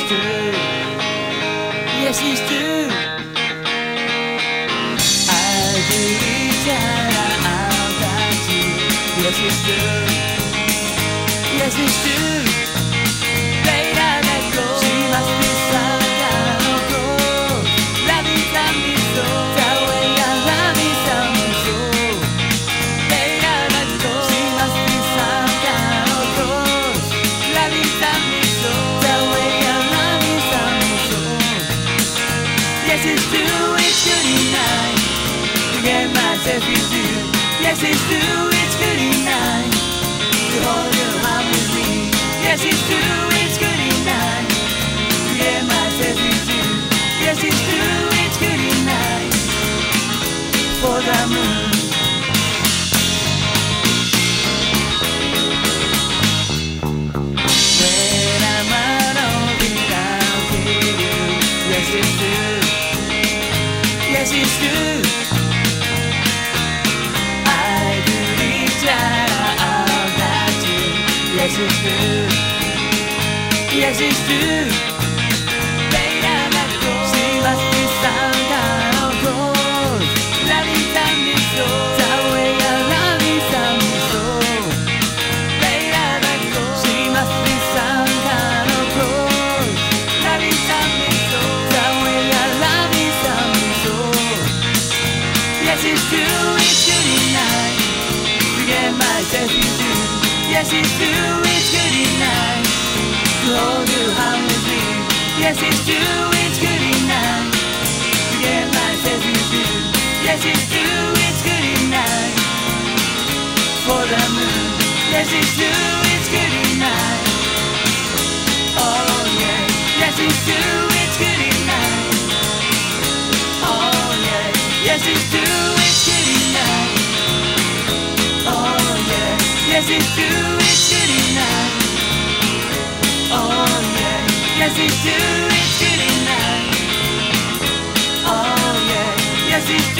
it's true. Yes, it's true. Yes, it's true. Yes, it's true. Yes, it's true. It's good enough to get myself you. Yes, it's true. It's good enough to hold your hand with me. Yes, it's true. Yes, it's true. Yes, it's true. Yes, it's true, it's good enough to hold your hand with me. Yes, it's true, it's good enough to get myself with you. Yes, it's true, it's good enough for the moon. Yes, it's true, it's good enough. Yes it's true, it's good enough. Oh yeah, yes it's true, it's good enough. Oh yeah, yes it's